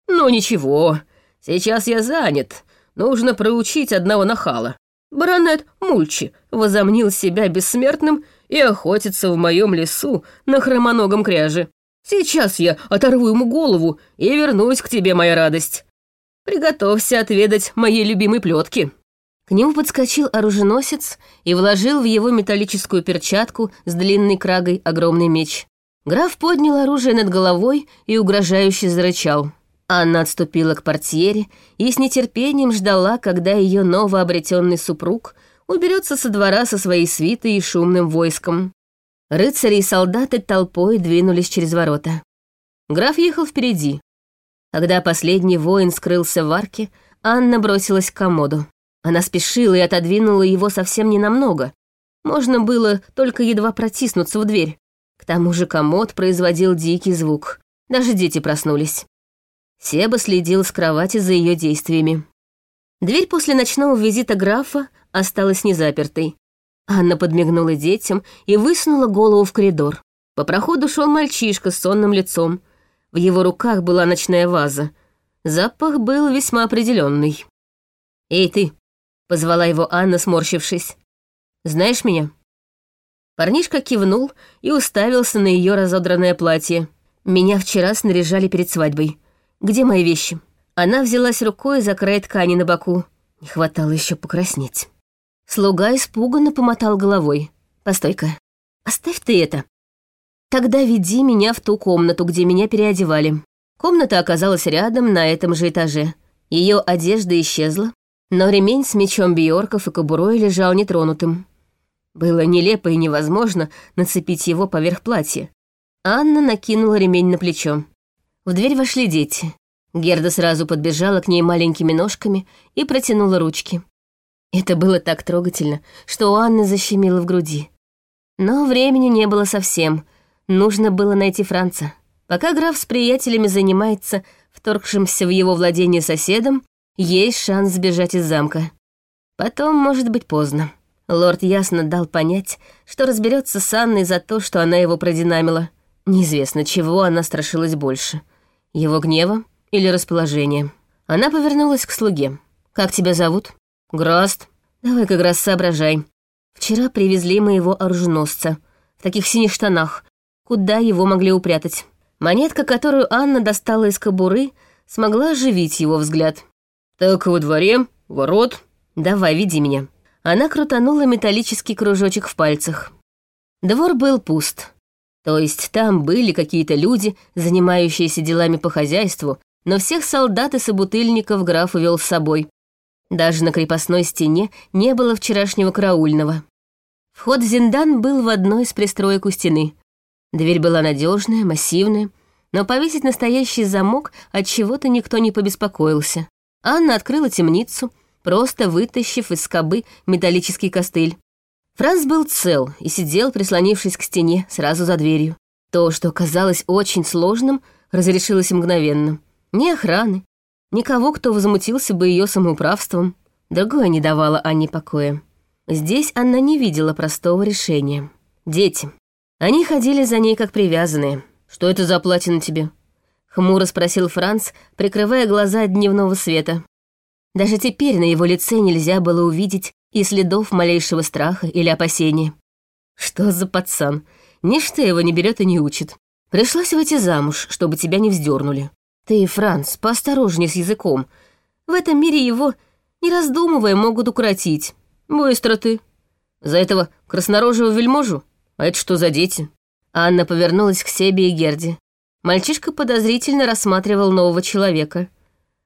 C: «Ну ничего, сейчас я занят. Нужно проучить одного нахала. Баронет Мульчи возомнил себя бессмертным и охотится в моем лесу на хромоногом кряже. Сейчас я оторву ему голову и вернусь к тебе, моя радость. Приготовься отведать моей любимой плетки.
B: К нему подскочил оруженосец и вложил в его металлическую перчатку с длинной крагой огромный меч. Граф поднял оружие над головой и угрожающе зарычал. Анна отступила к портьере и с нетерпением ждала, когда ее новообретенный супруг уберется со двора со своей свитой и шумным войском. Рыцари и солдаты толпой двинулись через ворота. Граф ехал впереди. Когда последний воин скрылся в арке, Анна бросилась к комоду. Она спешила и отодвинула его совсем ненамного. Можно было только едва протиснуться в дверь. К тому же комод производил дикий звук. Даже дети проснулись. Себа следил с кровати за ее действиями. Дверь после ночного визита графа осталась незапертой. Анна подмигнула детям и высунула голову в коридор. По проходу шел мальчишка с сонным лицом. В его руках была ночная ваза. Запах был весьма определенный. «Эй, ты!» — позвала его Анна, сморщившись. «Знаешь меня?» Парнишка кивнул и уставился на ее разодранное платье. «Меня вчера снаряжали перед свадьбой. Где мои вещи?» Она взялась рукой за край ткани на боку. Не хватало еще покраснеть. Слуга испуганно помотал головой. «Постой-ка, оставь ты это. Тогда веди меня в ту комнату, где меня переодевали». Комната оказалась рядом, на этом же этаже. Ее одежда исчезла, но ремень с мечом Бьорков и кобурой лежал нетронутым. Было нелепо и невозможно нацепить его поверх платья. Анна накинула ремень на плечо. В дверь вошли дети. Герда сразу подбежала к ней маленькими ножками и протянула ручки. Это было так трогательно, что у Анны защемило в груди. Но времени не было совсем. Нужно было найти Франца. Пока граф с приятелями занимается вторгшимся в его владение соседом, есть шанс сбежать из замка. Потом, может быть, поздно. Лорд ясно дал понять, что разберется с Анной за то, что она его продинамила. Неизвестно, чего она страшилась больше. Его гнева или расположения. Она повернулась к слуге. «Как тебя зовут?» «Граст, давай-ка, Граст, соображай. Вчера привезли моего оруженосца. В таких синих штанах. Куда его могли упрятать?» Монетка, которую Анна достала из кобуры, смогла оживить его взгляд.
C: «Так во дворе, ворот».
B: «Давай, веди меня». Она крутанула металлический кружочек в пальцах. Двор был пуст. То есть там были какие-то люди, занимающиеся делами по хозяйству, но всех солдат и собутыльников граф увел с собой. Даже на крепостной стене не было вчерашнего караульного. Вход в Зиндан был в одной из пристроек у стены. Дверь была надежная, массивная, но повесить настоящий замок от чего-то никто не побеспокоился. Анна открыла темницу, просто вытащив из скобы металлический костыль. Франц был цел и сидел, прислонившись к стене, сразу за дверью. То, что казалось очень сложным, разрешилось мгновенно. Ни охраны, никого, кто возмутился бы ее самоуправством. Другое не давало Анне покоя. Здесь Анна не видела простого решения. Дети. Они ходили за ней как привязанные. «Что это за платье на тебе?» Хмуро спросил Франц, прикрывая глаза от дневного света. Даже теперь на его лице нельзя было увидеть и следов малейшего страха или опасения. Что за пацан? Ничто его не берет и не учит. Пришлось выйти замуж, чтобы тебя не вздернули. Ты, Франц, поосторожнее с языком. В этом мире его, не раздумывая, могут укротить. Быстро ты. За этого краснорожего вельможу? А это что за дети? Анна повернулась к себе и Герде. Мальчишка подозрительно рассматривал нового человека.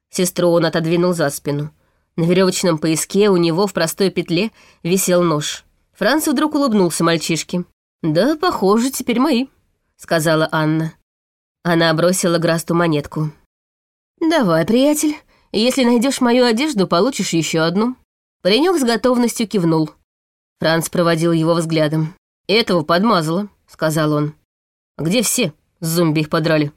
B: Сестру он отодвинул за спину. На веревочном пояске у него в простой петле висел нож. Франц вдруг улыбнулся мальчишке. «Да, похоже, теперь мои», — сказала Анна. Она бросила Грасту монетку. «Давай, приятель, если найдешь мою одежду, получишь еще одну». Паренек с готовностью кивнул. Франц проводил его взглядом. «Этого подмазало», — сказал он. «Где все? Зомби их подрали».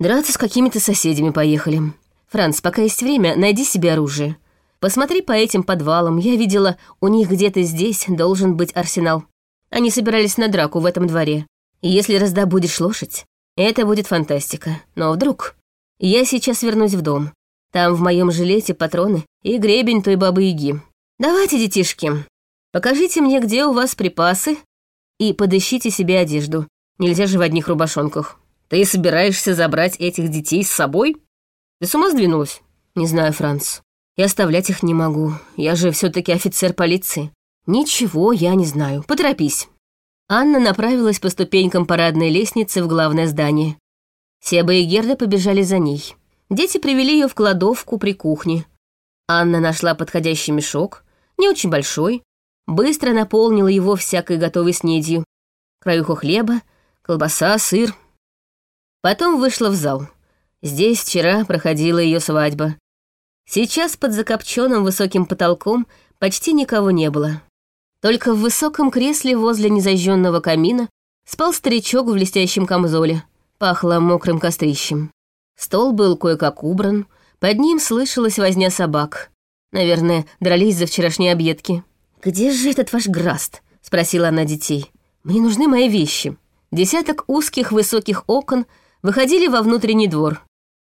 B: «Драться с какими-то соседями поехали. Франц, пока есть время, найди себе оружие. Посмотри по этим подвалам, я видела, у них где-то здесь должен быть арсенал. Они собирались на драку в этом дворе. И если раздобудешь лошадь, это будет фантастика. Но вдруг... Я сейчас вернусь в дом. Там в моем жилете патроны и гребень той бабы-яги. Давайте, детишки, покажите мне, где у вас припасы, и подыщите себе одежду. Нельзя же в одних рубашонках. Ты собираешься забрать этих детей с собой? Ты с ума сдвинулась? Не знаю, Франц. И оставлять их не могу. Я же все таки офицер полиции. Ничего я не знаю. Поторопись. Анна направилась по ступенькам парадной лестницы в главное здание. Себа и Герда побежали за ней. Дети привели ее в кладовку при кухне. Анна нашла подходящий мешок, не очень большой, быстро наполнила его всякой готовой снедью. Краюху хлеба, колбаса, сыр. Потом вышла в зал. Здесь вчера проходила ее свадьба. Сейчас под закопченным высоким потолком почти никого не было. Только в высоком кресле возле незажженного камина спал старичок в блестящем камзоле. Пахло мокрым кострищем. Стол был кое-как убран, под ним слышалась возня собак. Наверное, дрались за вчерашние объедки. «Где же этот ваш Граст?» — спросила она детей. «Мне нужны мои вещи». Десяток узких высоких окон выходили во внутренний двор.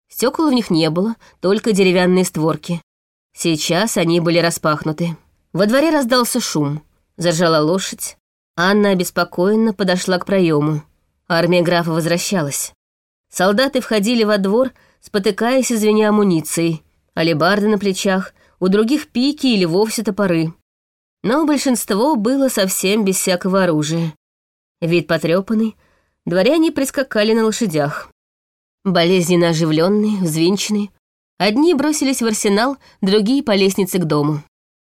B: Стекол в них не было, только деревянные створки. Сейчас они были распахнуты. Во дворе раздался шум. Зажала лошадь. Анна обеспокоенно подошла к проему. Армия графа возвращалась. Солдаты входили во двор, спотыкаясь и звеня амуницией. Алебарды на плечах, у других пики или вовсе топоры. Но большинство было совсем без всякого оружия. Вид потрепанный, дворяне прискакали на лошадях. Болезненно оживленные, взвинченные. Одни бросились в арсенал, другие по лестнице к дому.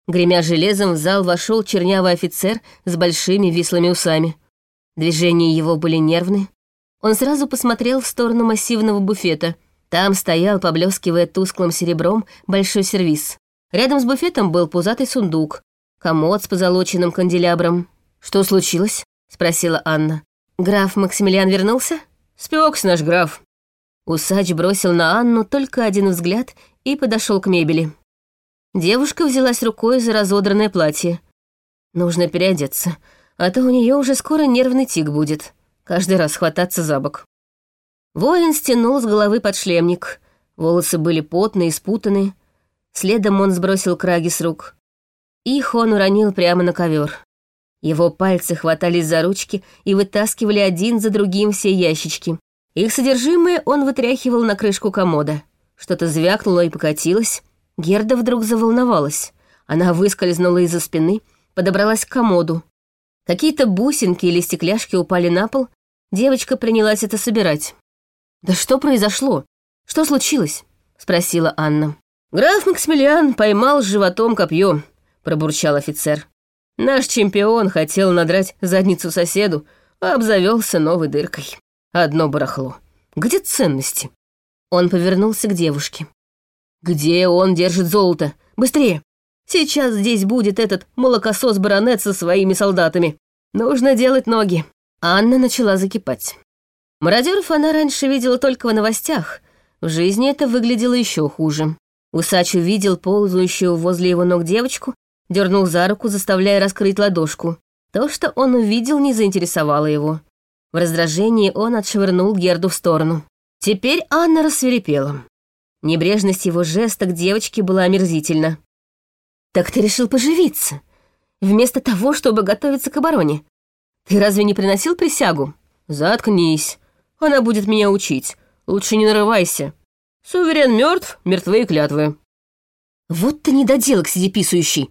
B: Гремя железом в зал вошел чернявый офицер с большими вислыми усами. Движения его были нервны. Он сразу посмотрел в сторону массивного буфета. Там стоял, поблескивая тусклым серебром, большой сервиз. Рядом с буфетом был пузатый сундук, комод с позолоченным канделябром. «Что случилось?» — спросила Анна. «Граф Максимилиан вернулся?» «Спёкс наш граф», Усач бросил на Анну только один взгляд и подошел к мебели. Девушка взялась рукой за разодранное платье. Нужно переодеться, а то у нее уже скоро нервный тик будет. Каждый раз хвататься за бок. Воин стянул с головы подшлемник. Волосы были потные и спутаны. Следом он сбросил краги с рук. Их он уронил прямо на ковер. Его пальцы хватались за ручки и вытаскивали один за другим все ящички. Их содержимое он вытряхивал на крышку комода. Что-то звякнуло и покатилось. Герда вдруг заволновалась. Она выскользнула из-за спины, подобралась к комоду. Какие-то бусинки или стекляшки упали на пол. Девочка принялась это собирать. «Да что произошло? Что случилось?» — спросила Анна. «Граф Максимилиан поймал животом копье», — пробурчал офицер. «Наш чемпион хотел надрать задницу соседу, а обзавелся новой дыркой. Одно барахло. Где ценности?» Он повернулся к девушке. «Где он держит золото? Быстрее! Сейчас здесь будет этот молокосос-баронет со своими солдатами. Нужно делать ноги». Анна начала закипать. Мародеров она раньше видела только в новостях. В жизни это выглядело еще хуже. Усач увидел ползающую возле его ног девочку, дернул за руку, заставляя раскрыть ладошку. То, что он увидел, не заинтересовало его. В раздражении он отшвырнул Герду в сторону. Теперь Анна рассверепела. Небрежность его жеста к девочке была омерзительна. «Так ты решил поживиться, вместо того, чтобы готовиться к обороне. Ты разве не приносил присягу?» «Заткнись. Она будет меня учить. Лучше не нарывайся. Суверен мертв, мертвые клятвы». «Вот ты недоделок сидеписующий.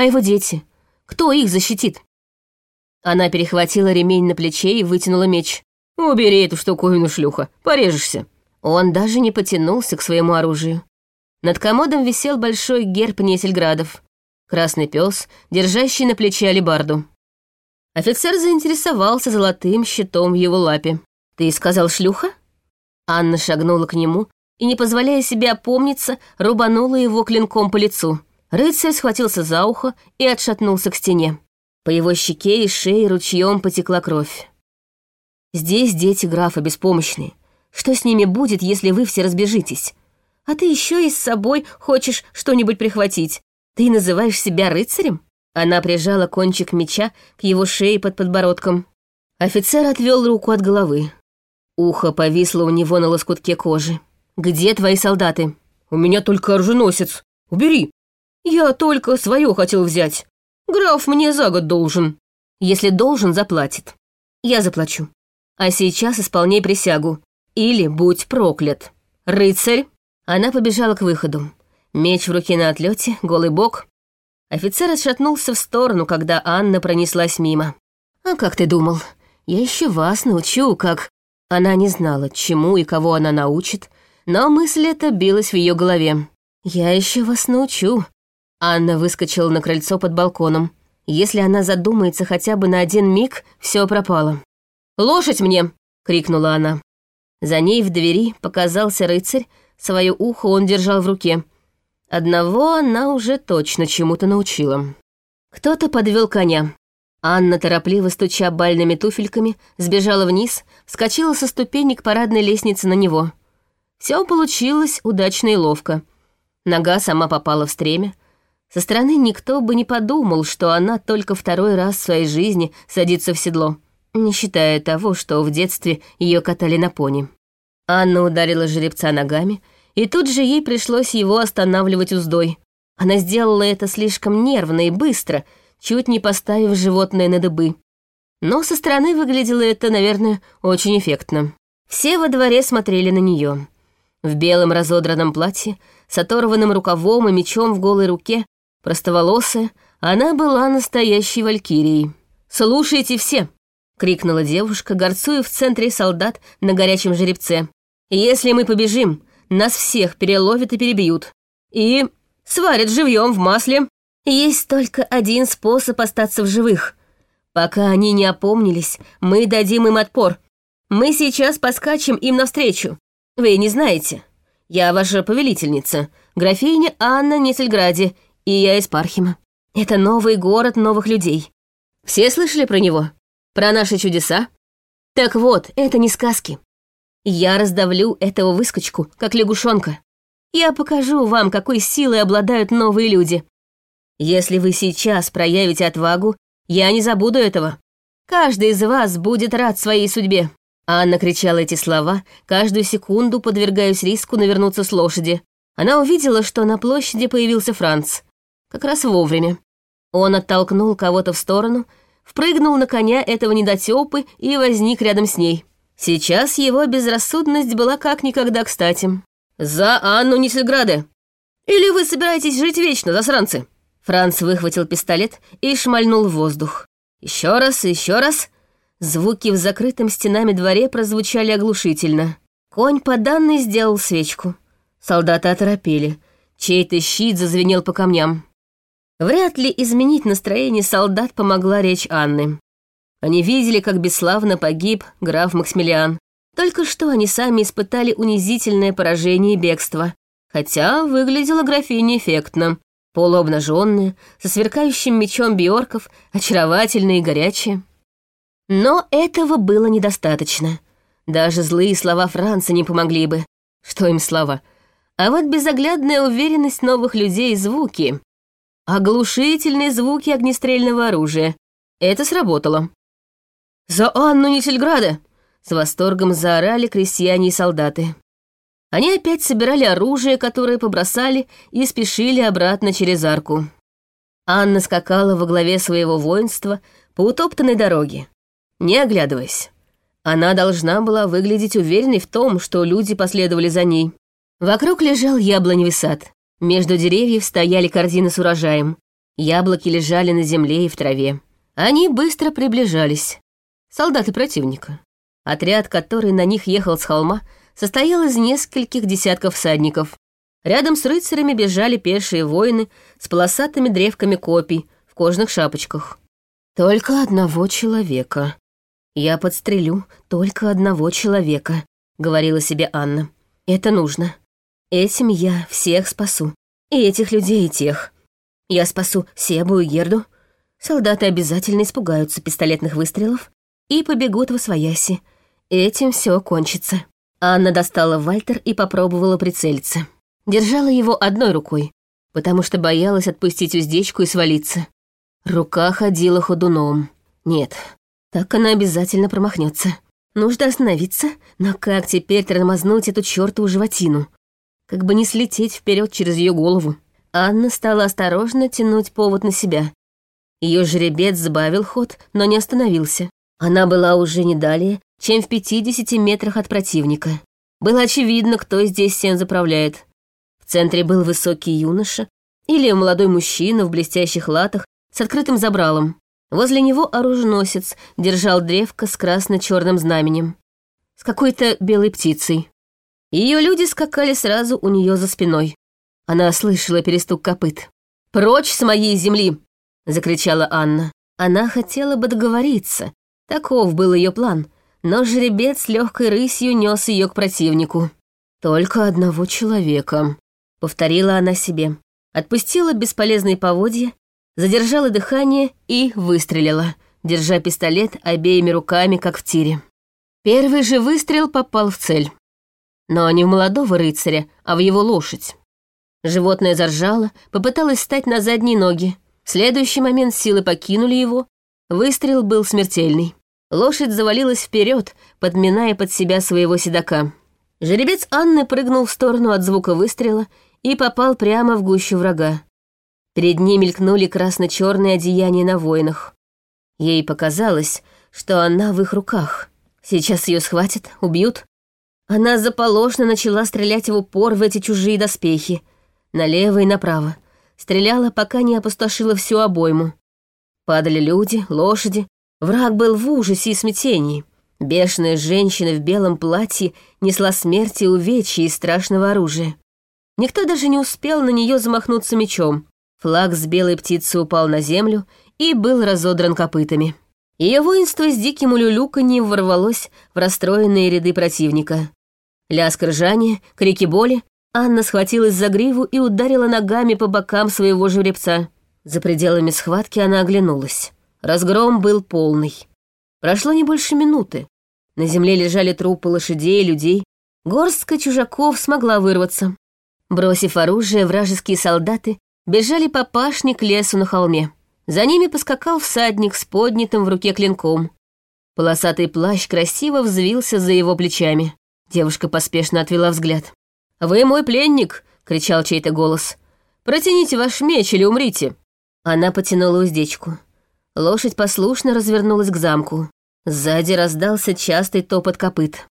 B: А его дети? Кто их защитит?» Она перехватила ремень на плече и вытянула меч. «Убери эту штуковину, шлюха, порежешься». Он даже не потянулся к своему оружию. Над комодом висел большой герб Несельградов. Красный пес, держащий на плече алебарду. Офицер заинтересовался золотым щитом в его лапе. «Ты сказал шлюха?» Анна шагнула к нему и, не позволяя себе опомниться, рубанула его клинком по лицу. Рыцарь схватился за ухо и отшатнулся к стене. По его щеке и шее ручьем потекла кровь. Здесь дети графа беспомощные. Что с ними будет, если вы все разбежитесь? А ты еще и с собой хочешь что-нибудь прихватить. Ты называешь себя рыцарем?» Она прижала кончик меча к его шее под подбородком. Офицер отвел руку от головы. Ухо повисло у него на лоскутке кожи. «Где твои солдаты?» «У меня только оруженосец. Убери!» «Я только свое хотел взять. Граф мне за год должен». «Если должен, заплатит. Я заплачу. А сейчас исполняй присягу. Или будь проклят. Рыцарь!» Она побежала к выходу. Меч в руке на отлете, голый бок. Офицер отшатнулся в сторону, когда Анна пронеслась мимо. «А как ты думал? Я еще вас научу, как...» Она не знала, чему и кого она научит, но мысль эта билась в ее голове. «Я еще вас научу». Анна выскочила на крыльцо под балконом. Если она задумается хотя бы на один миг, все пропало. «Лошадь мне!» — крикнула она. За ней в двери показался рыцарь, свое ухо он держал в руке. Одного она уже точно чему-то научила. Кто-то подвел коня. Анна, торопливо стуча бальными туфельками, сбежала вниз, вскочила со ступенек парадной лестницы на него. Все получилось удачно и ловко. Нога сама попала в стремя. Со стороны никто бы не подумал, что она только второй раз в своей жизни садится в седло не считая того, что в детстве ее катали на пони. Анна ударила жеребца ногами, и тут же ей пришлось его останавливать уздой. Она сделала это слишком нервно и быстро, чуть не поставив животное на дыбы. Но со стороны выглядело это, наверное, очень эффектно. Все во дворе смотрели на нее. В белом разодранном платье, с оторванным рукавом и мечом в голой руке, простоволосая, она была настоящей валькирией. «Слушайте все!» крикнула девушка, горцуя в центре солдат на горячем жеребце. «Если мы побежим, нас всех переловят и перебьют. И сварят живьем в масле. Есть только один способ остаться в живых. Пока они не опомнились, мы дадим им отпор. Мы сейчас поскачем им навстречу. Вы не знаете. Я ваша повелительница, графиня Анна Несельграде, и я из Пархима. Это новый город новых людей. Все слышали про него?» Про наши чудеса? Так вот, это не сказки. Я раздавлю этого выскочку, как лягушонка. Я покажу вам, какой силой обладают новые люди. Если вы сейчас проявите отвагу, я не забуду этого. Каждый из вас будет рад своей судьбе». Анна кричала эти слова, каждую секунду подвергаясь риску навернуться с лошади. Она увидела, что на площади появился Франц. Как раз вовремя. Он оттолкнул кого-то в сторону, впрыгнул на коня этого недотёпы и возник рядом с ней. Сейчас его безрассудность была как никогда кстати. «За Анну Нисельграде! Или вы собираетесь жить вечно, засранцы?» Франц выхватил пистолет и шмальнул в воздух. Еще раз еще раз. Звуки в закрытом стенами дворе прозвучали оглушительно. Конь по данной сделал свечку. Солдаты оторопели. Чей-то щит зазвенел по камням. Вряд ли изменить настроение солдат помогла речь Анны. Они видели, как бесславно погиб граф Максимилиан. Только что они сами испытали унизительное поражение и бегство. Хотя выглядела графиня эффектно. Полуобнаженная, со сверкающим мечом Бьорков, очаровательная и горячая. Но этого было недостаточно. Даже злые слова Франца не помогли бы. Что им слова? А вот безоглядная уверенность новых людей и звуки. Оглушительные звуки огнестрельного оружия. Это сработало. «За Анну Нисельграда!» С восторгом заорали крестьяне и солдаты. Они опять собирали оружие, которое побросали, и спешили обратно через арку. Анна скакала во главе своего воинства по утоптанной дороге, не оглядываясь. Она должна была выглядеть уверенной в том, что люди последовали за ней. Вокруг лежал яблоневый сад. Между деревьев стояли корзины с урожаем. Яблоки лежали на земле и в траве. Они быстро приближались. Солдаты противника. Отряд, который на них ехал с холма, состоял из нескольких десятков всадников. Рядом с рыцарями бежали пешие воины с полосатыми древками копий в кожных шапочках. «Только одного человека. Я подстрелю только одного человека», — говорила себе Анна. «Это нужно. Этим я всех спасу. И этих людей, и тех. Я спасу Себу и Герду. Солдаты обязательно испугаются пистолетных выстрелов и побегут в освояси. Этим все кончится. Анна достала Вальтер и попробовала прицелиться. Держала его одной рукой, потому что боялась отпустить уздечку и свалиться. Рука ходила ходуном. Нет, так она обязательно промахнется. Нужно остановиться, но как теперь тормознуть эту чертову животину? Как бы не слететь вперед через ее голову. Анна стала осторожно тянуть повод на себя. Ее жеребец сбавил ход, но не остановился. Она была уже не далее, чем в 50 метрах от противника. Было очевидно, кто здесь всем заправляет. В центре был высокий юноша или молодой мужчина в блестящих латах с открытым забралом. Возле него оруженосец держал древко с красно-черным знаменем. С какой-то белой птицей. Ее люди скакали сразу у нее за спиной. Она слышала перестук копыт. «Прочь с моей земли!» — закричала Анна. Она хотела бы договориться. Таков был ее план. Но жеребец легкой рысью нес ее к противнику. «Только одного человека», — повторила она себе. Отпустила бесполезные поводья, задержала дыхание и выстрелила, держа пистолет обеими руками, как в тире. Первый же выстрел попал в цель но не в молодого рыцаря, а в его лошадь. Животное заржало, попыталось встать на задние ноги. В следующий момент силы покинули его. Выстрел был смертельный. Лошадь завалилась вперед, подминая под себя своего седока. Жеребец Анны прыгнул в сторону от звука выстрела и попал прямо в гущу врага. Перед ней мелькнули красно-черные одеяния на воинах. Ей показалось, что она в их руках. Сейчас ее схватят, убьют, она заполошно начала стрелять в упор в эти чужие доспехи, налево и направо. Стреляла, пока не опустошила всю обойму. Падали люди, лошади. Враг был в ужасе и смятении. Бешеная женщина в белом платье несла смерть и увечья из страшного оружия. Никто даже не успел на нее замахнуться мечом. Флаг с белой птицы упал на землю и был разодран копытами. Ее воинство с диким улюлюканьем ворвалось в расстроенные ряды противника. Лязг ржания, крики боли. Анна схватилась за гриву и ударила ногами по бокам своего жеребца. За пределами схватки она оглянулась. Разгром был полный. Прошло не больше минуты. На земле лежали трупы лошадей и людей. Горстка чужаков смогла вырваться. Бросив оружие, вражеские солдаты бежали по пашне к лесу на холме. За ними поскакал всадник с поднятым в руке клинком. Полосатый плащ красиво взвился за его плечами. Девушка поспешно отвела взгляд. «Вы мой пленник!» — кричал чей-то голос. «Протяните ваш меч или умрите!» Она потянула уздечку. Лошадь послушно развернулась к замку. Сзади раздался частый топот копыт.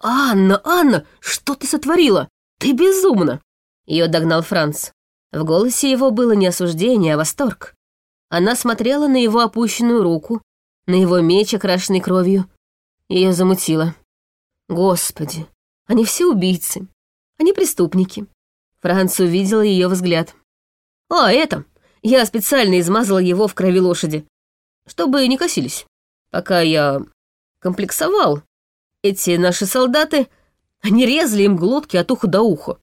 B: «Анна, Анна, что ты сотворила?» Ты безумна!» Ее догнал Франц. В голосе его было не осуждение, а восторг. Она смотрела на его опущенную руку, на его меч, окрашенный кровью. Ее замутило. Господи, они все убийцы. Они преступники. Франц увидел ее взгляд. «А, это! Я специально измазала его в крови лошади, чтобы не косились. Пока я комплексовал, эти наши солдаты, они резали им глотки от уха до уха.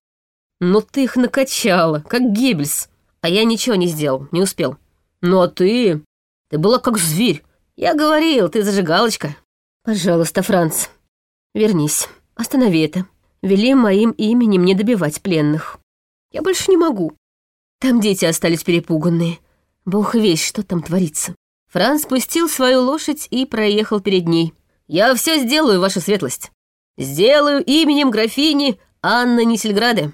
B: Но ты их накачала, как Геббельс, а я ничего не сделал, не успел. Ну а ты... Ты была как зверь. Я говорил, ты зажигалочка. Пожалуйста, Франц, вернись, останови это. Вели моим именем не добивать пленных. Я больше не могу. Там дети остались перепуганные. Бог весь, что там творится. Франц спустил свою лошадь и проехал перед ней. «Я все сделаю, ваша светлость. Сделаю именем графини Анны Нисельграды».